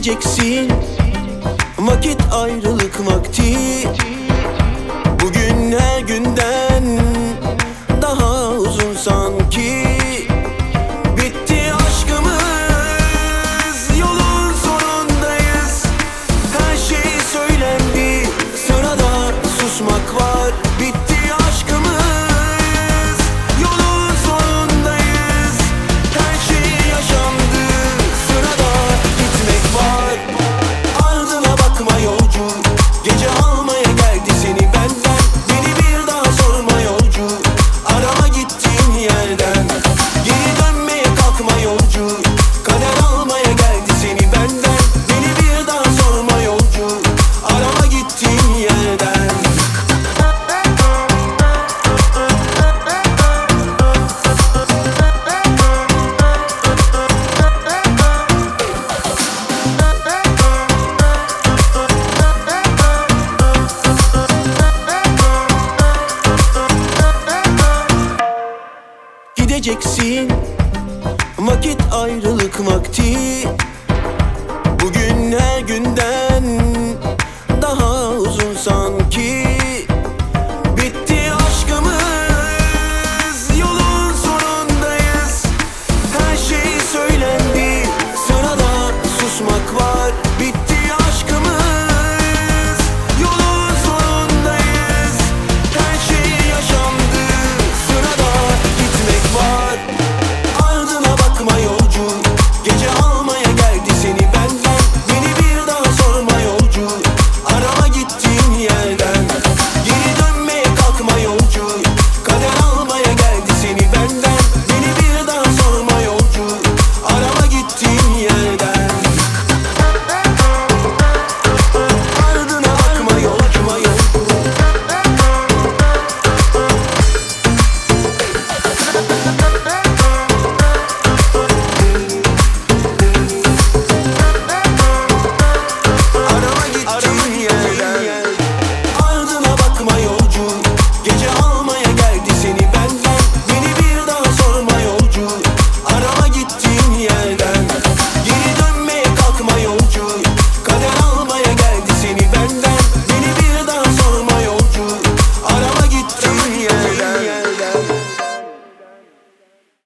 gideceksin Vakit ayrılık vakti. Bugün her günden Daha uzun sanki gideceksin Vakit ayrılık vakti. Bugün her günden